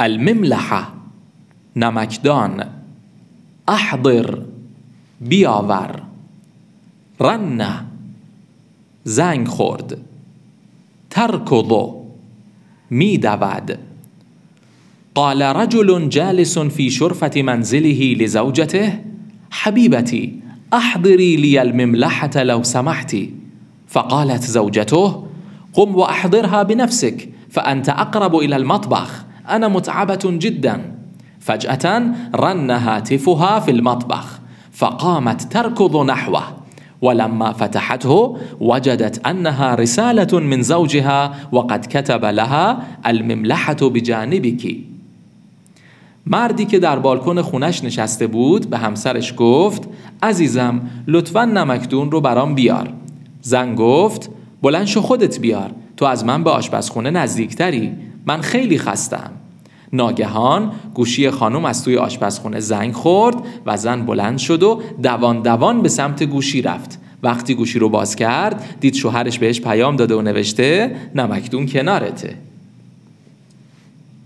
المملحة. نمکدان أحضر. بیاور رنه زنگ خورد. ترکض می دود قال رجل جالس في شرفة منزله لزوجته حبيبتي أحضري لي المملحة لو سمحتي فقالت زوجته قم وأحضرها بنفسك فأنت أقرب إلى المطبخ. انا متعبه جدا. فجاه رن هاتفها في المطبخ فقامت تركض نحوه. ولما فتحته وجدت انها رساله من زوجها وقد كتب لها المملحه بجانبك. مردی که در بالکن خونش نشسته بود به همسرش گفت عزیزم لطفا نمکدون رو برام بیار. زن گفت بلند شو خودت بیار. تو از من به آشپزخونه نزدیکتری. من خیلی خستم. ناگهان گوشی خانم از توی آشپزخونه زنگ خورد و زن بلند شد و دوان دوان به سمت گوشی رفت. وقتی گوشی رو باز کرد دید شوهرش بهش پیام داده و نوشته نمکدون کنارته.